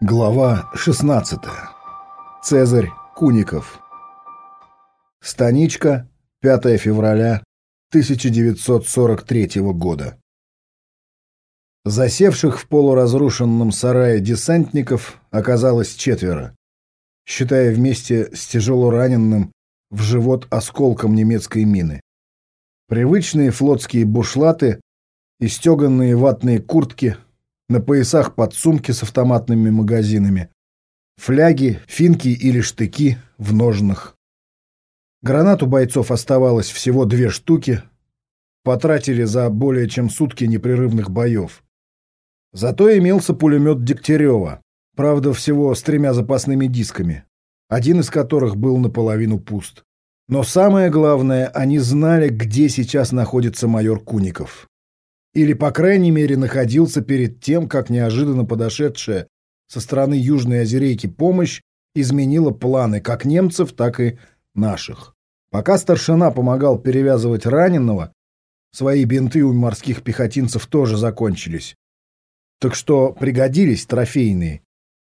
Глава 16. Цезарь Куников. Станичка, 5 февраля 1943 года. Засевших в полуразрушенном сарае десантников оказалось четверо, считая вместе с тяжело раненым в живот осколком немецкой мины. Привычные флотские бушлаты и стеганные ватные куртки – на поясах подсумки с автоматными магазинами, фляги, финки или штыки в ножнах. Гранат у бойцов оставалось всего две штуки, потратили за более чем сутки непрерывных боев. Зато имелся пулемет Дегтярева, правда, всего с тремя запасными дисками, один из которых был наполовину пуст. Но самое главное, они знали, где сейчас находится майор Куников. Или, по крайней мере, находился перед тем, как неожиданно подошедшая со стороны Южной Озерейки помощь изменила планы как немцев, так и наших. Пока старшина помогал перевязывать раненого, свои бинты у морских пехотинцев тоже закончились. Так что пригодились трофейные.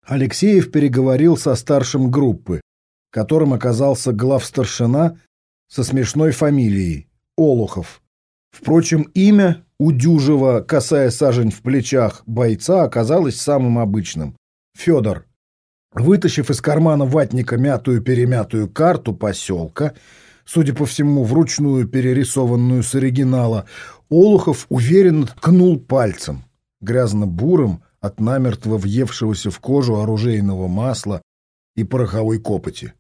Алексеев переговорил со старшим группы, которым оказался главстаршина со смешной фамилией – Олухов. Впрочем, имя у дюжего, касая сажень в плечах, бойца оказалось самым обычным. Федор. Вытащив из кармана ватника мятую-перемятую карту поселка, судя по всему, вручную перерисованную с оригинала, Олухов уверенно ткнул пальцем, грязно-бурым от намертво въевшегося в кожу оружейного масла и пороховой копоти.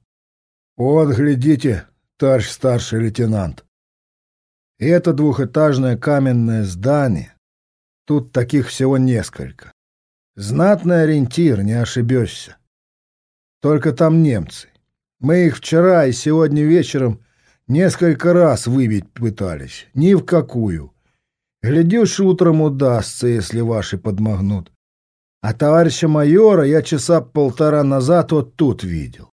«Вот, глядите, товарищ старший лейтенант, это двухэтажное каменное здание. Тут таких всего несколько. Знатный ориентир, не ошибешься. Только там немцы. Мы их вчера и сегодня вечером несколько раз выбить пытались. Ни в какую. Глядишь, утром удастся, если ваши подмогнут. А товарища майора я часа полтора назад вот тут видел.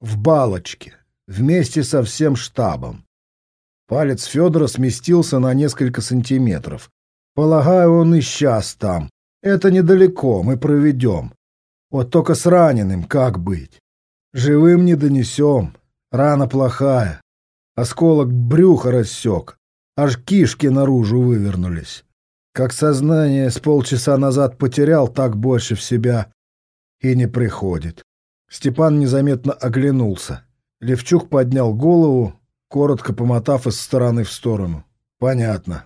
В балочке. Вместе со всем штабом. Палец Федора сместился на несколько сантиметров. Полагаю, он и сейчас там. Это недалеко, мы проведем. Вот только с раненым как быть? Живым не донесем. Рана плохая. Осколок брюха рассек. Аж кишки наружу вывернулись. Как сознание с полчаса назад потерял, так больше в себя и не приходит. Степан незаметно оглянулся. Левчук поднял голову, коротко помотав из стороны в сторону. Понятно.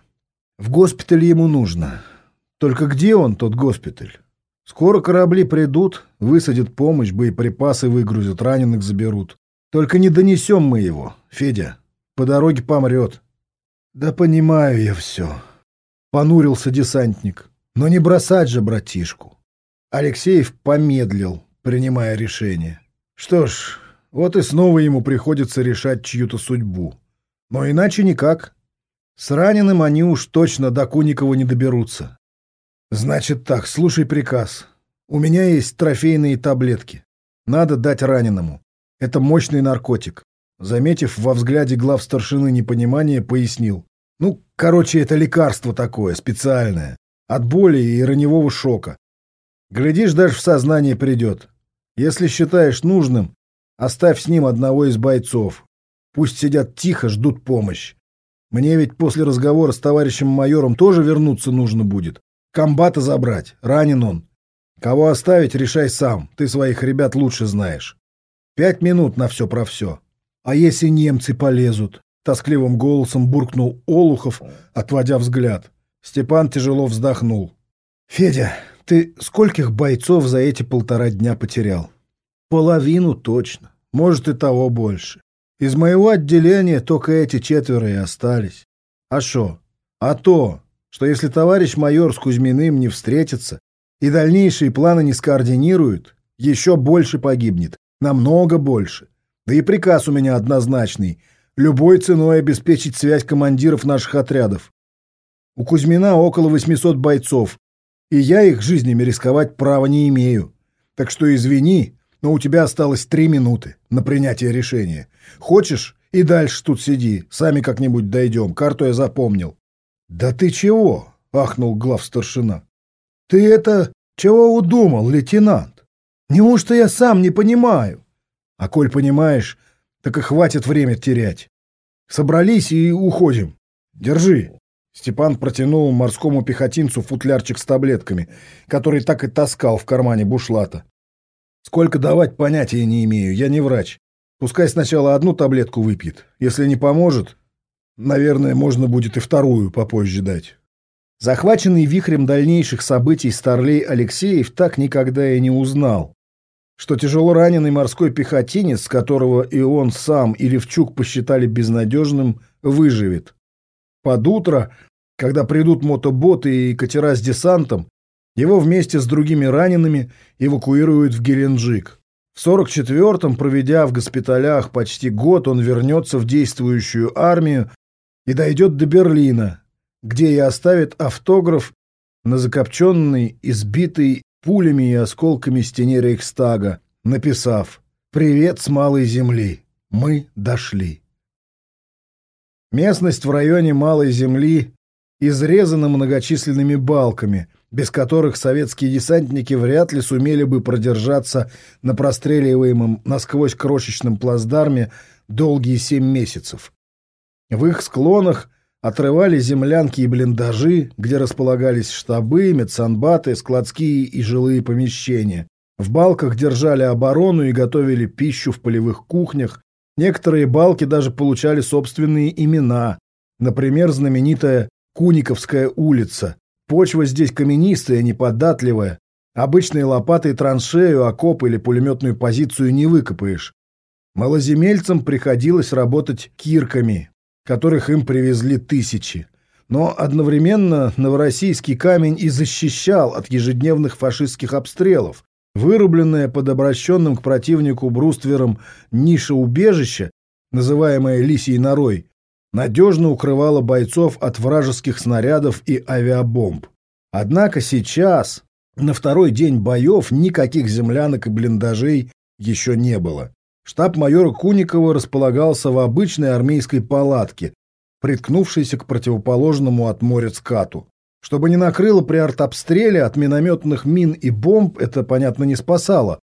В госпиталь ему нужно. Только где он, тот госпиталь? Скоро корабли придут, высадят помощь, боеприпасы выгрузят, раненых заберут. Только не донесем мы его, Федя. По дороге помрет. Да понимаю я все. Понурился десантник. Но не бросать же братишку. Алексеев помедлил, принимая решение. Что ж, вот и снова ему приходится решать чью-то судьбу. Но иначе никак. С раненым они уж точно до Куникова не доберутся. Значит так, слушай приказ. У меня есть трофейные таблетки. Надо дать раненому. Это мощный наркотик. Заметив во взгляде глав старшины непонимание, пояснил. Ну, короче, это лекарство такое, специальное. От боли и раневого шока. Глядишь, даже в сознание придет. Если считаешь нужным, Оставь с ним одного из бойцов. Пусть сидят тихо, ждут помощь. Мне ведь после разговора с товарищем майором тоже вернуться нужно будет. Комбата забрать. Ранен он. Кого оставить, решай сам. Ты своих ребят лучше знаешь. Пять минут на все про все. А если немцы полезут? Тоскливым голосом буркнул Олухов, отводя взгляд. Степан тяжело вздохнул. «Федя, ты скольких бойцов за эти полтора дня потерял?» Половину точно, может и того больше. Из моего отделения только эти четверо и остались. А что? А то, что если товарищ майор с Кузьминым не встретится и дальнейшие планы не скоординируют, еще больше погибнет, намного больше. Да и приказ у меня однозначный — любой ценой обеспечить связь командиров наших отрядов. У Кузьмина около 800 бойцов, и я их жизнями рисковать права не имею. Так что извини, но у тебя осталось три минуты на принятие решения. Хочешь, и дальше тут сиди, сами как-нибудь дойдем, карту я запомнил. — Да ты чего? — ахнул глав Ты это чего удумал, лейтенант? Неужто я сам не понимаю? А коль понимаешь, так и хватит время терять. Собрались и уходим. Держи. Степан протянул морскому пехотинцу футлярчик с таблетками, который так и таскал в кармане бушлата. Сколько давать, понятия не имею, я не врач. Пускай сначала одну таблетку выпьет. Если не поможет, наверное, можно будет и вторую попозже дать. Захваченный вихрем дальнейших событий Старлей Алексеев так никогда и не узнал, что тяжело раненый морской пехотинец, которого и он сам и Левчук посчитали безнадежным, выживет. Под утро, когда придут мотоботы и катера с десантом, его вместе с другими ранеными эвакуируют в Геленджик. В 44-м, проведя в госпиталях почти год, он вернется в действующую армию и дойдет до Берлина, где и оставит автограф на закопченной, избитой пулями и осколками стене Рейхстага, написав «Привет с малой земли, мы дошли». Местность в районе Малой Земли изрезана многочисленными балками, без которых советские десантники вряд ли сумели бы продержаться на простреливаемом насквозь крошечном плацдарме долгие семь месяцев. В их склонах отрывали землянки и блиндажи, где располагались штабы, медсанбаты, складские и жилые помещения. В балках держали оборону и готовили пищу в полевых кухнях, Некоторые балки даже получали собственные имена. Например, знаменитая Куниковская улица. Почва здесь каменистая, неподатливая. Обычной лопатой траншею, окоп или пулеметную позицию не выкопаешь. Малоземельцам приходилось работать кирками, которых им привезли тысячи. Но одновременно новороссийский камень и защищал от ежедневных фашистских обстрелов, Вырубленная под обращенным к противнику бруствером ниша убежища, называемая лисьей норой, надежно укрывала бойцов от вражеских снарядов и авиабомб. Однако сейчас, на второй день боев, никаких землянок и блиндажей еще не было. Штаб майора Куникова располагался в обычной армейской палатке, приткнувшейся к противоположному от моря скату. Чтобы не накрыло при артобстреле от минометных мин и бомб, это, понятно, не спасало.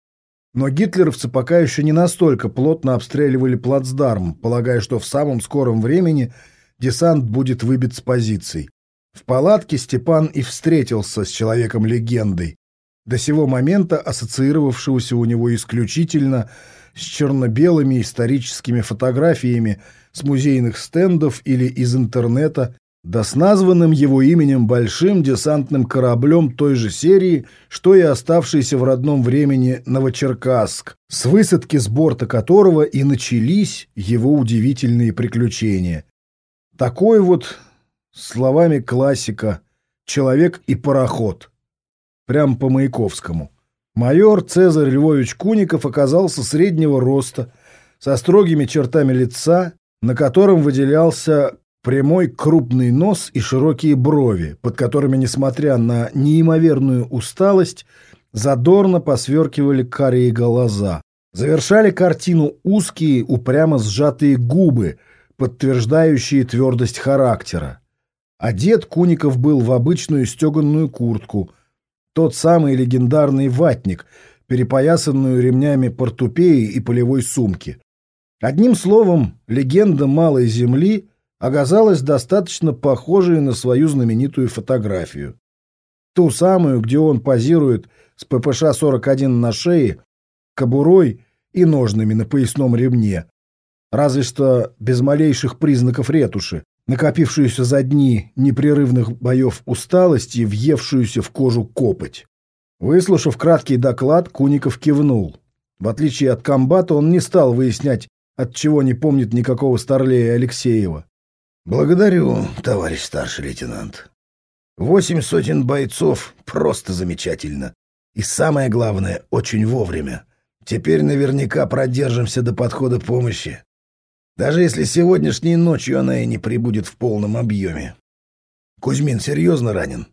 Но гитлеровцы пока еще не настолько плотно обстреливали плацдарм, полагая, что в самом скором времени десант будет выбит с позиций. В палатке Степан и встретился с человеком-легендой, до сего момента ассоциировавшегося у него исключительно с черно-белыми историческими фотографиями с музейных стендов или из интернета да с названным его именем большим десантным кораблем той же серии, что и оставшийся в родном времени Новочеркасск, с высадки с борта которого и начались его удивительные приключения. Такой вот, словами классика, человек и пароход. Прям по Маяковскому. Майор Цезарь Львович Куников оказался среднего роста, со строгими чертами лица, на котором выделялся Прямой крупный нос и широкие брови, под которыми, несмотря на неимоверную усталость, задорно посверкивали карие глаза. Завершали картину узкие, упрямо сжатые губы, подтверждающие твердость характера. Одет Куников был в обычную стеганную куртку, тот самый легендарный ватник, перепоясанную ремнями портупеи и полевой сумки. Одним словом, легенда Малой Земли — оказалась достаточно похожей на свою знаменитую фотографию. Ту самую, где он позирует с ППШ-41 на шее, кобурой и ножными на поясном ремне, разве что без малейших признаков ретуши, накопившуюся за дни непрерывных боев усталости въевшуюся в кожу копоть. Выслушав краткий доклад, Куников кивнул. В отличие от комбата, он не стал выяснять, от чего не помнит никакого Старлея Алексеева. Благодарю, товарищ старший лейтенант. Восемь сотен бойцов — просто замечательно. И самое главное, очень вовремя. Теперь наверняка продержимся до подхода помощи. Даже если сегодняшней ночью она и не прибудет в полном объеме. Кузьмин серьезно ранен?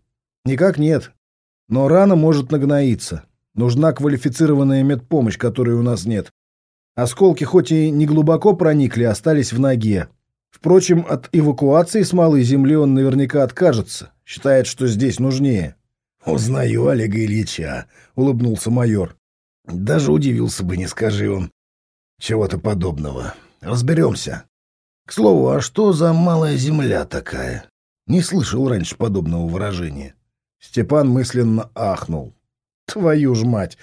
Никак нет. Но рана может нагноиться. Нужна квалифицированная медпомощь, которой у нас нет. Осколки хоть и не глубоко проникли, остались в ноге. Впрочем, от эвакуации с Малой Земли он наверняка откажется. Считает, что здесь нужнее. «Узнаю Олега Ильича», — улыбнулся майор. Даже удивился бы, не скажи он чего-то подобного. Разберемся. К слову, а что за малая земля такая? Не слышал раньше подобного выражения. Степан мысленно ахнул. Твою ж мать!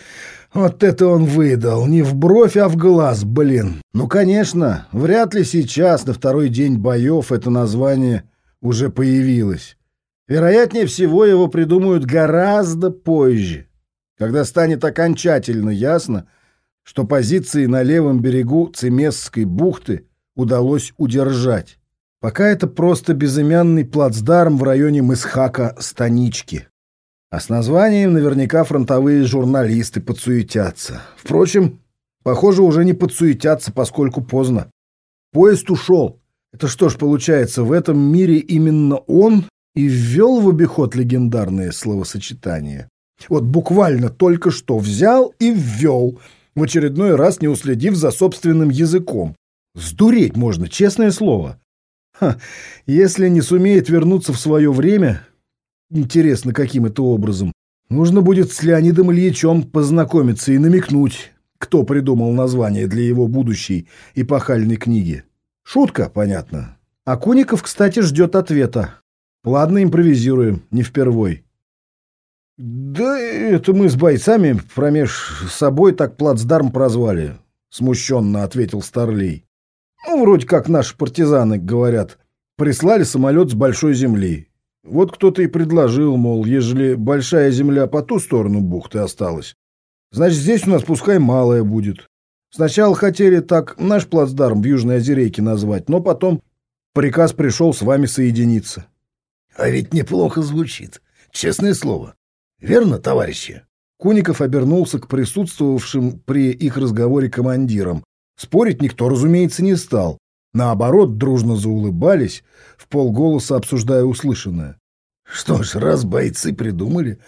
Вот это он выдал! Не в бровь, а в глаз, блин! Ну, конечно, вряд ли сейчас, на второй день боев, это название уже появилось. Вероятнее всего, его придумают гораздо позже, когда станет окончательно ясно, что позиции на левом берегу Цемесской бухты удалось удержать. Пока это просто безымянный плацдарм в районе Мысхака-Станички. А с названием наверняка фронтовые журналисты подсуетятся. Впрочем, похоже, уже не подсуетятся, поскольку поздно. Поезд ушел. Это что ж, получается, в этом мире именно он и ввел в обиход легендарное словосочетание. Вот буквально только что взял и ввел, в очередной раз не уследив за собственным языком. Сдуреть можно, честное слово. Ха, если не сумеет вернуться в свое время, интересно, каким это образом, нужно будет с Леонидом Ильичем познакомиться и намекнуть, кто придумал название для его будущей эпохальной книги. Шутка, понятно. А Куников, кстати, ждет ответа. Ладно, импровизируем, не впервой. Да это мы с бойцами промеж собой так плацдарм прозвали, смущенно ответил Старлей. Ну, вроде как наши партизаны говорят. Прислали самолет с большой земли. Вот кто-то и предложил, мол, ежели большая земля по ту сторону бухты осталась, значит, здесь у нас пускай малая будет. Сначала хотели так наш плацдарм в Южной Озерейке назвать, но потом приказ пришел с вами соединиться. А ведь неплохо звучит, честное слово. Верно, товарищи? Куников обернулся к присутствовавшим при их разговоре командирам, Спорить никто, разумеется, не стал. Наоборот, дружно заулыбались, в полголоса обсуждая услышанное. Что ж, раз бойцы придумали,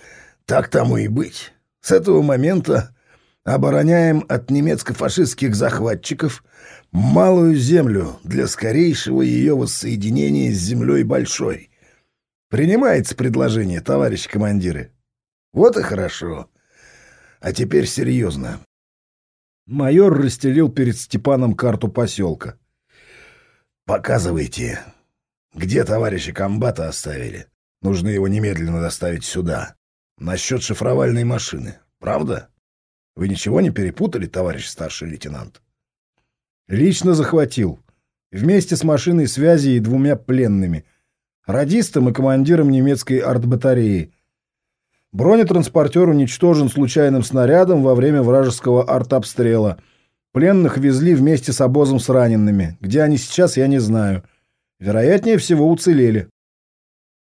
так тому и быть. С этого момента обороняем от немецко-фашистских захватчиков малую землю для скорейшего ее воссоединения с землей большой. Принимается предложение, товарищ командиры. Вот и хорошо. А теперь серьезно. Майор расстелил перед Степаном карту поселка. «Показывайте, где товарища комбата оставили. Нужно его немедленно доставить сюда. Насчет шифровальной машины. Правда? Вы ничего не перепутали, товарищ старший лейтенант?» «Лично захватил. Вместе с машиной связи и двумя пленными. Радистом и командиром немецкой артбатареи. Бронетранспортер уничтожен случайным снарядом во время вражеского артобстрела. Пленных везли вместе с обозом с ранеными. Где они сейчас, я не знаю. Вероятнее всего, уцелели.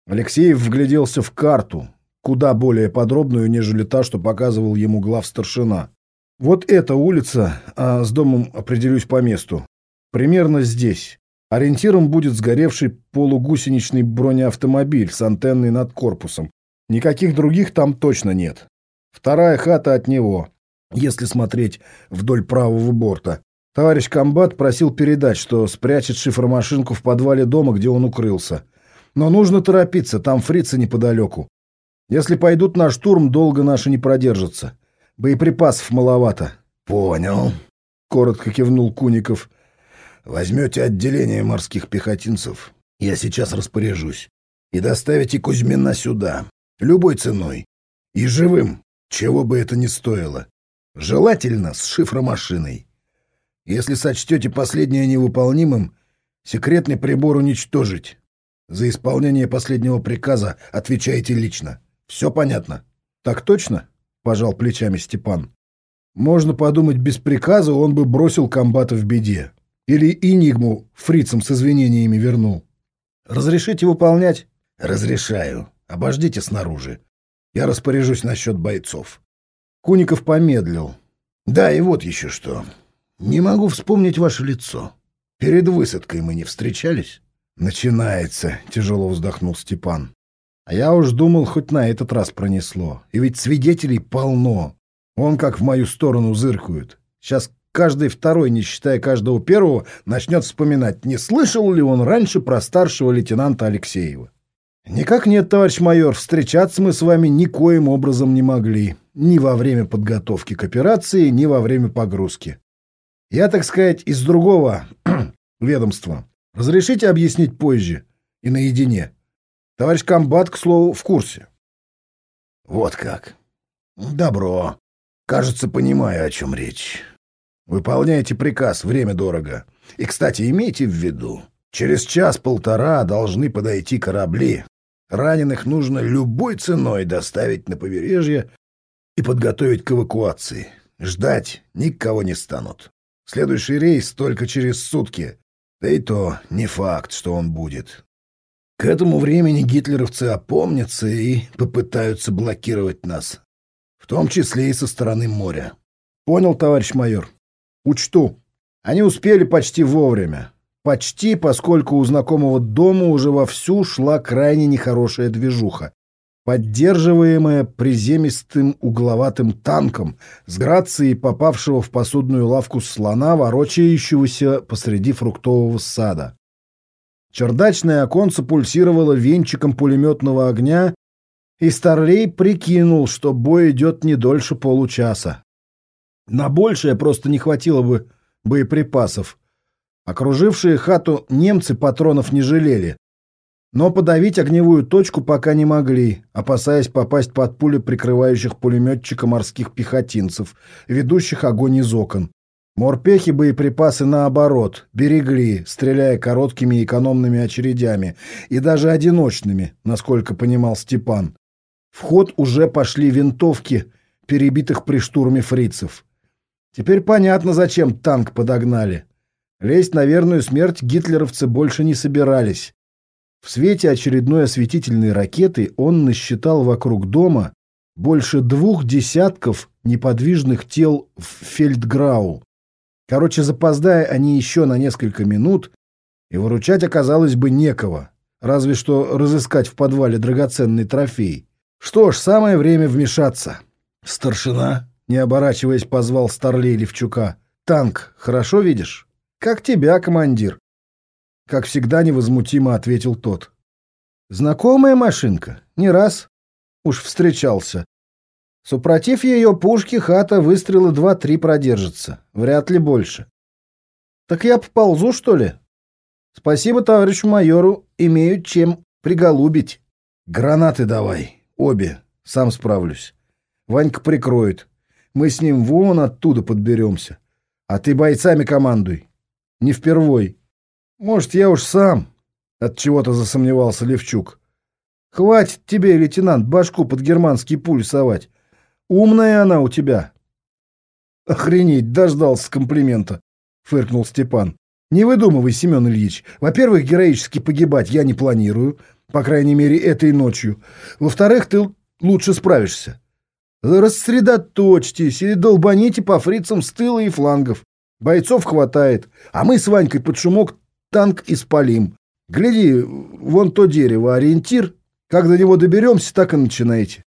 Алексеев вгляделся в карту, куда более подробную, нежели та, что показывал ему глав старшина. Вот эта улица, а с домом определюсь по месту. Примерно здесь. Ориентиром будет сгоревший полугусеничный бронеавтомобиль с антенной над корпусом. Никаких других там точно нет. Вторая хата от него, если смотреть вдоль правого борта. Товарищ комбат просил передать, что спрячет шифромашинку в подвале дома, где он укрылся. Но нужно торопиться, там фрицы неподалеку. Если пойдут на штурм, долго наши не продержатся. Боеприпасов маловато. Понял, коротко кивнул Куников. Возьмете отделение морских пехотинцев. Я сейчас распоряжусь. И доставите Кузьмина сюда. Любой ценой. И живым, чего бы это ни стоило. Желательно с шифромашиной. Если сочтете последнее невыполнимым, секретный прибор уничтожить. За исполнение последнего приказа отвечаете лично. Все понятно? Так точно? Пожал плечами Степан. Можно подумать, без приказа он бы бросил комбата в беде. Или Инигму фрицам с извинениями вернул. Разрешите выполнять? Разрешаю. Обождите снаружи. Я распоряжусь насчет бойцов. Куников помедлил. Да, и вот еще что. Не могу вспомнить ваше лицо. Перед высадкой мы не встречались? Начинается, тяжело вздохнул Степан. А я уж думал, хоть на этот раз пронесло. И ведь свидетелей полно. Он как в мою сторону зыркают. Сейчас каждый второй, не считая каждого первого, начнет вспоминать, не слышал ли он раньше про старшего лейтенанта Алексеева. «Никак нет, товарищ майор, встречаться мы с вами никоим образом не могли. Ни во время подготовки к операции, ни во время погрузки. Я, так сказать, из другого ведомства. Разрешите объяснить позже и наедине? Товарищ комбат, к слову, в курсе. Вот как. Добро. Кажется, понимаю, о чем речь. Выполняйте приказ, время дорого. И, кстати, имейте в виду, через час-полтора должны подойти корабли. Раненых нужно любой ценой доставить на побережье и подготовить к эвакуации. Ждать никого не станут. Следующий рейс только через сутки. Да и то не факт, что он будет. К этому времени гитлеровцы опомнятся и попытаются блокировать нас. В том числе и со стороны моря. Понял, товарищ майор. Учту. Они успели почти вовремя. Почти, поскольку у знакомого дома уже вовсю шла крайне нехорошая движуха, поддерживаемая приземистым угловатым танком с грацией попавшего в посудную лавку слона, ворочающегося посреди фруктового сада. Чердачное оконце пульсировало венчиком пулеметного огня, и Старлей прикинул, что бой идет не дольше получаса. На большее просто не хватило бы боеприпасов. Окружившие хату немцы патронов не жалели. Но подавить огневую точку пока не могли, опасаясь попасть под пули прикрывающих пулеметчика морских пехотинцев, ведущих огонь из окон. Морпехи боеприпасы наоборот, берегли, стреляя короткими экономными очередями и даже одиночными, насколько понимал Степан. В ход уже пошли винтовки, перебитых при штурме фрицев. Теперь понятно, зачем танк подогнали. Лезть на верную смерть гитлеровцы больше не собирались. В свете очередной осветительной ракеты он насчитал вокруг дома больше двух десятков неподвижных тел в фельдграу. Короче, запоздая они еще на несколько минут, и выручать оказалось бы некого, разве что разыскать в подвале драгоценный трофей. Что ж, самое время вмешаться. Старшина, не оборачиваясь, позвал Старлей Левчука. «Танк хорошо видишь?» «Как тебя, командир?» Как всегда невозмутимо ответил тот. «Знакомая машинка? Не раз. Уж встречался. Супротив ее пушки хата выстрела два-три продержится. Вряд ли больше. Так я поползу, что ли? Спасибо товарищу майору. Имею чем приголубить. Гранаты давай. Обе. Сам справлюсь. Ванька прикроет. Мы с ним вон оттуда подберемся. А ты бойцами командуй. Не впервой. Может, я уж сам. От чего-то засомневался Левчук. Хватит тебе, лейтенант, башку под германский пуль совать. Умная она у тебя. Охренеть, дождался комплимента, фыркнул Степан. Не выдумывай, Семен Ильич. Во-первых, героически погибать я не планирую, по крайней мере, этой ночью. Во-вторых, ты лучше справишься. Рассредоточьтесь или долбаните по фрицам с тыла и флангов. Бойцов хватает, а мы с Ванькой под шумок танк испалим. Гляди, вон то дерево, ориентир. Как до него доберемся, так и начинайте.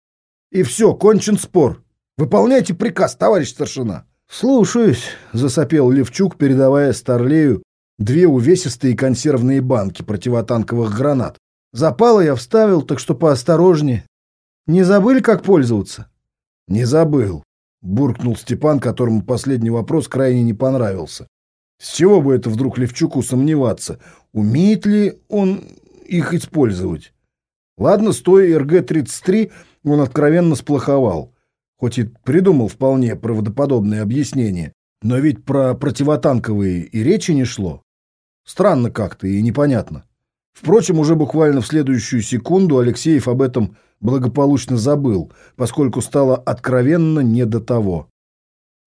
И все, кончен спор. Выполняйте приказ, товарищ старшина. Слушаюсь, засопел Левчук, передавая Старлею две увесистые консервные банки противотанковых гранат. Запало я вставил, так что поосторожнее. Не забыли, как пользоваться? Не забыл, буркнул Степан, которому последний вопрос крайне не понравился. С чего бы это вдруг Левчуку сомневаться? Умеет ли он их использовать? Ладно, стоя РГ-33 он откровенно сплоховал, хоть и придумал вполне правдоподобное объяснение, но ведь про противотанковые и речи не шло. Странно как-то и непонятно. Впрочем, уже буквально в следующую секунду Алексеев об этом благополучно забыл, поскольку стало откровенно не до того.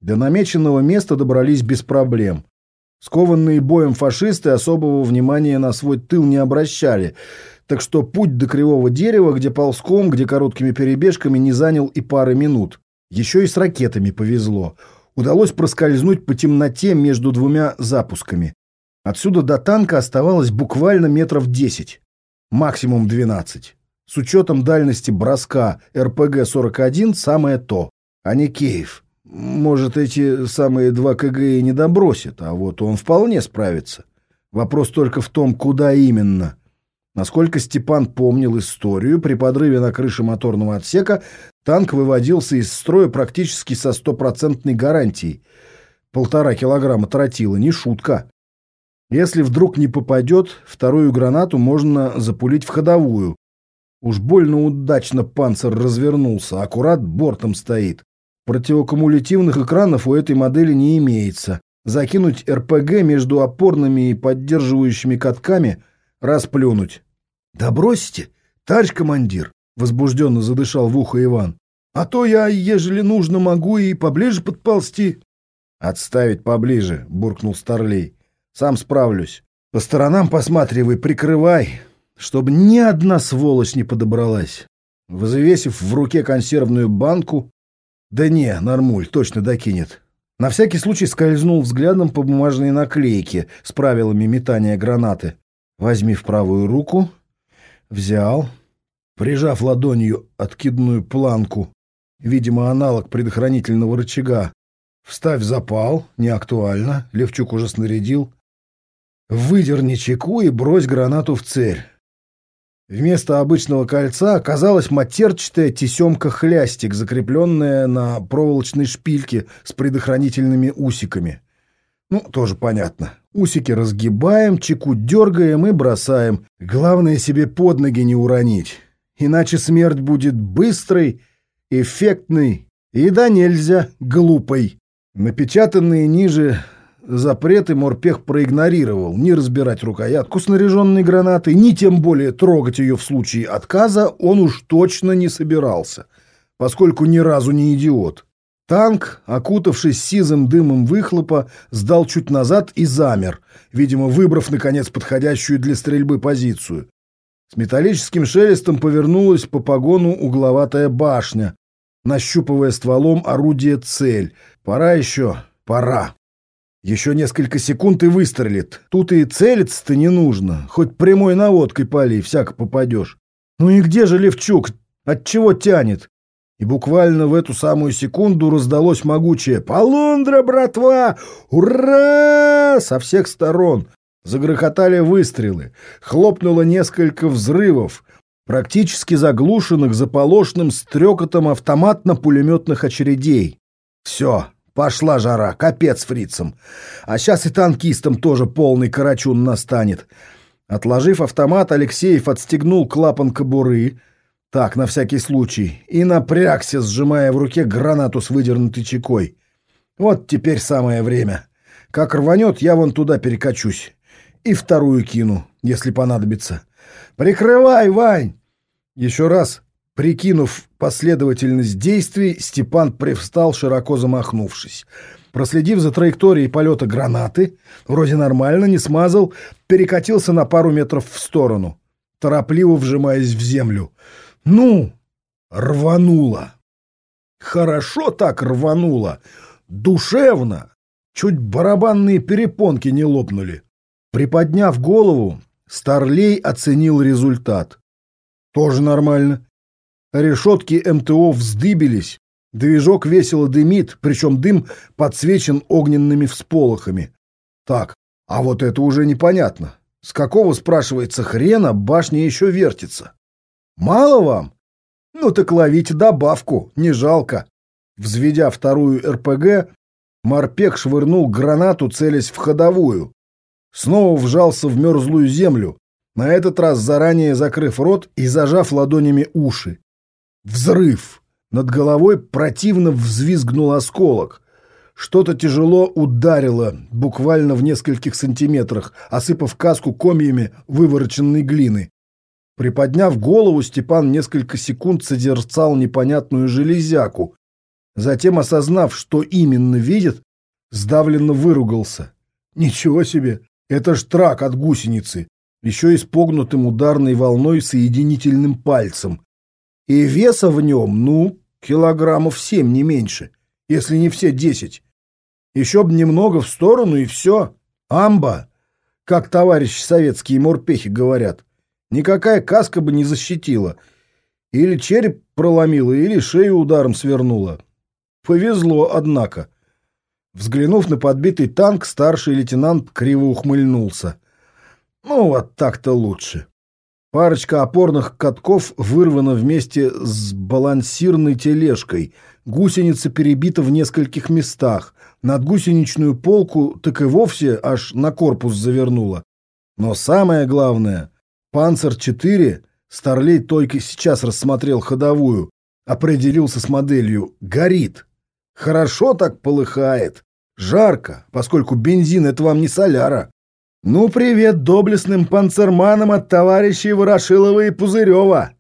До намеченного места добрались без проблем. Скованные боем фашисты особого внимания на свой тыл не обращали, так что путь до кривого дерева, где ползком, где короткими перебежками, не занял и пары минут. Еще и с ракетами повезло. Удалось проскользнуть по темноте между двумя запусками. Отсюда до танка оставалось буквально метров десять, максимум двенадцать. С учетом дальности броска РПГ-41 самое то, а не Киев. Может, эти самые два КГ и не добросит, а вот он вполне справится. Вопрос только в том, куда именно. Насколько Степан помнил историю, при подрыве на крыше моторного отсека Танк выводился из строя практически со стопроцентной гарантией. Полтора килограмма тротила, не шутка. Если вдруг не попадет, вторую гранату можно запулить в ходовую. Уж больно удачно панцир развернулся, аккурат бортом стоит. Противокумулятивных экранов у этой модели не имеется. Закинуть РПГ между опорными и поддерживающими катками – расплюнуть. «Да бросьте, товарищ командир!» – возбужденно задышал в ухо Иван. «А то я, ежели нужно, могу и поближе подползти». «Отставить поближе», – буркнул Старлей. Сам справлюсь. По сторонам посматривай, прикрывай, чтобы ни одна сволочь не подобралась. Взвесив в руке консервную банку, да не, нормуль, точно докинет. На всякий случай скользнул взглядом по бумажной наклейке с правилами метания гранаты. Возьми в правую руку. Взял. Прижав ладонью откидную планку, видимо, аналог предохранительного рычага, вставь запал, не актуально, Левчук уже снарядил. Выдерни чеку и брось гранату в цель. Вместо обычного кольца оказалась матерчатая тесемка-хлястик, закрепленная на проволочной шпильке с предохранительными усиками. Ну, тоже понятно. Усики разгибаем, чеку дергаем и бросаем. Главное себе под ноги не уронить. Иначе смерть будет быстрой, эффектной и да нельзя глупой. Напечатанные ниже Запреты морпех проигнорировал. Ни разбирать рукоятку снаряженной гранатой, ни тем более трогать ее в случае отказа он уж точно не собирался, поскольку ни разу не идиот. Танк, окутавшись сизым дымом выхлопа, сдал чуть назад и замер, видимо, выбрав, наконец, подходящую для стрельбы позицию. С металлическим шелестом повернулась по погону угловатая башня, нащупывая стволом орудие цель. Пора еще, пора. Еще несколько секунд и выстрелит. Тут и целиться-то не нужно. Хоть прямой наводкой пали, всяко попадешь. Ну и где же Левчук? От чего тянет? И буквально в эту самую секунду раздалось могучее «Полундра, братва! Ура!» со всех сторон. Загрохотали выстрелы. Хлопнуло несколько взрывов, практически заглушенных заполошным стрекотом автоматно-пулеметных очередей. Все, Пошла жара, капец фрицам. А сейчас и танкистам тоже полный карачун настанет. Отложив автомат, Алексеев отстегнул клапан кобуры, так, на всякий случай, и напрягся, сжимая в руке гранату с выдернутой чекой. Вот теперь самое время. Как рванет, я вон туда перекачусь. И вторую кину, если понадобится. «Прикрывай, Вань!» Еще раз Прикинув последовательность действий, Степан привстал, широко замахнувшись. Проследив за траекторией полета гранаты, вроде нормально, не смазал, перекатился на пару метров в сторону, торопливо вжимаясь в землю. «Ну!» Рвануло. Хорошо так рвануло. Душевно. Чуть барабанные перепонки не лопнули. Приподняв голову, Старлей оценил результат. Тоже нормально. Решетки МТО вздыбились, движок весело дымит, причем дым подсвечен огненными всполохами. Так, а вот это уже непонятно. С какого, спрашивается, хрена башня еще вертится? Мало вам? Ну так ловите добавку, не жалко. Взведя вторую РПГ, Морпех швырнул гранату, целясь в ходовую. Снова вжался в мерзлую землю, на этот раз заранее закрыв рот и зажав ладонями уши. Взрыв! Над головой противно взвизгнул осколок. Что-то тяжело ударило, буквально в нескольких сантиметрах, осыпав каску комьями вывороченной глины. Приподняв голову, Степан несколько секунд созерцал непонятную железяку. Затем, осознав, что именно видит, сдавленно выругался. «Ничего себе! Это ж трак от гусеницы!» Еще и с погнутым ударной волной соединительным пальцем. И веса в нем, ну, килограммов семь, не меньше, если не все десять. Еще б немного в сторону, и все. Амба, как товарищи советские морпехи говорят. Никакая каска бы не защитила. Или череп проломила, или шею ударом свернула. Повезло, однако. Взглянув на подбитый танк, старший лейтенант криво ухмыльнулся. Ну, вот так-то лучше. Парочка опорных катков вырвана вместе с балансирной тележкой. Гусеница перебита в нескольких местах. Над гусеничную полку так и вовсе аж на корпус завернула. Но самое главное, «Панцер-4» Старлей только сейчас рассмотрел ходовую, определился с моделью «Горит». Хорошо так полыхает. Жарко, поскольку бензин — это вам не соляра. Ну, привет доблестным панцерманам от товарищей Ворошилова и Пузырева.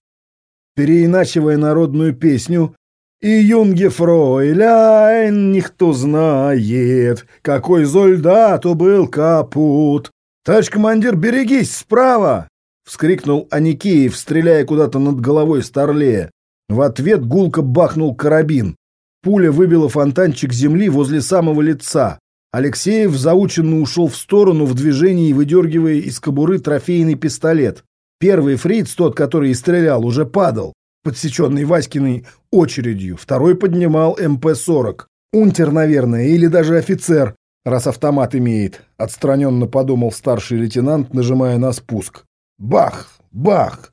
Переиначивая народную песню «И юнге фройляйн никто знает, какой зольдату был капут». «Товарищ командир, берегись, справа!» — вскрикнул Аникеев, стреляя куда-то над головой Старлея. В ответ гулко бахнул карабин. Пуля выбила фонтанчик земли возле самого лица. Алексеев заученно ушел в сторону в движении, выдергивая из кобуры трофейный пистолет. Первый фриц, тот, который и стрелял, уже падал, подсеченный Васькиной очередью. Второй поднимал МП-40. Унтер, наверное, или даже офицер, раз автомат имеет, отстраненно подумал старший лейтенант, нажимая на спуск. Бах! Бах!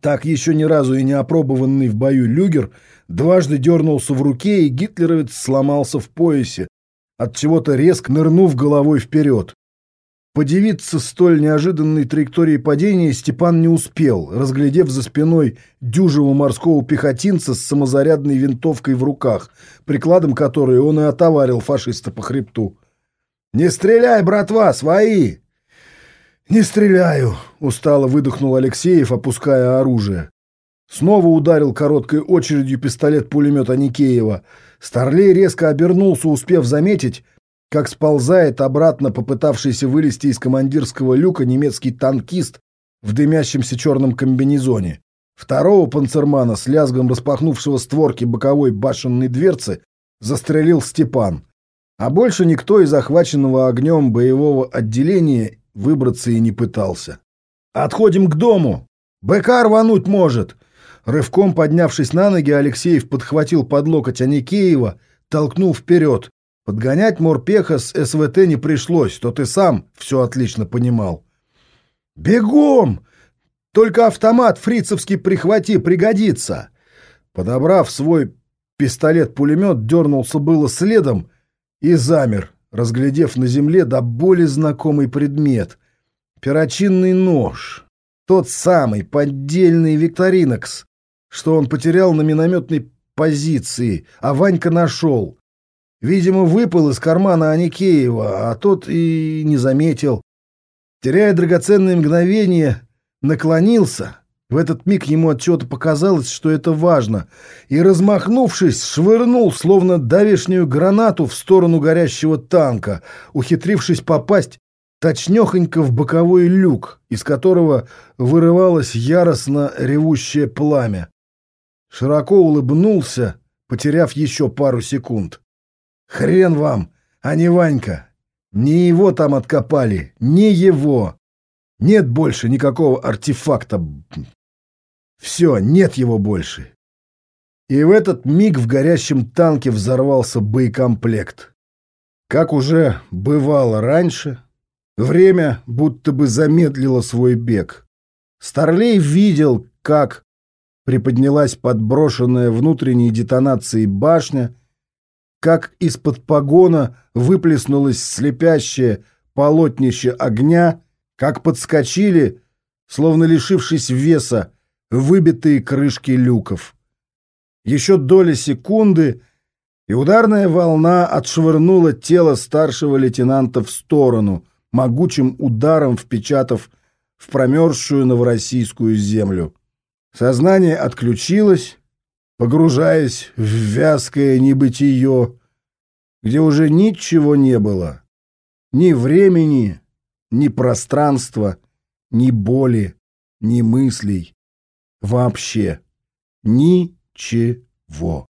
Так еще ни разу и не опробованный в бою люгер дважды дернулся в руке, и гитлеровец сломался в поясе, от чего-то резко нырнув головой вперед. Подивиться столь неожиданной траектории падения Степан не успел, разглядев за спиной дюжего морского пехотинца с самозарядной винтовкой в руках, прикладом которой он и отоварил фашиста по хребту. «Не стреляй, братва, свои!» «Не стреляю!» — устало выдохнул Алексеев, опуская оружие. Снова ударил короткой очередью пистолет-пулемет Аникеева. Старлей резко обернулся, успев заметить, как сползает обратно попытавшийся вылезти из командирского люка немецкий танкист в дымящемся черном комбинезоне. Второго панцермана с лязгом распахнувшего створки боковой башенной дверцы застрелил Степан. А больше никто из захваченного огнем боевого отделения выбраться и не пытался. «Отходим к дому! БК рвануть может!» Рывком поднявшись на ноги, Алексеев подхватил под локоть Аникеева, толкнул вперед. Подгонять морпеха с СВТ не пришлось, тот и сам все отлично понимал. «Бегом! Только автомат фрицевский прихвати, пригодится!» Подобрав свой пистолет-пулемет, дернулся было следом и замер, разглядев на земле до боли знакомый предмет. Перочинный нож. Тот самый поддельный Викторинокс, что он потерял на минометной позиции, а Ванька нашел. Видимо, выпал из кармана Аникеева, а тот и не заметил. Теряя драгоценные мгновения, наклонился. В этот миг ему от чего-то показалось, что это важно, и, размахнувшись, швырнул, словно давешнюю гранату в сторону горящего танка, ухитрившись попасть точнёхонько в боковой люк, из которого вырывалось яростно ревущее пламя широко улыбнулся, потеряв еще пару секунд. «Хрен вам, а не Ванька! Не его там откопали, не его! Нет больше никакого артефакта! Все, нет его больше!» И в этот миг в горящем танке взорвался боекомплект. Как уже бывало раньше, время будто бы замедлило свой бег. Старлей видел, как приподнялась подброшенная внутренней детонацией башня, как из-под погона выплеснулось слепящее полотнище огня, как подскочили, словно лишившись веса, выбитые крышки люков. Еще доли секунды, и ударная волна отшвырнула тело старшего лейтенанта в сторону, могучим ударом впечатав в промерзшую новороссийскую землю. Сознание отключилось, погружаясь в вязкое небытие, где уже ничего не было. Ни времени, ни пространства, ни боли, ни мыслей. Вообще ничего.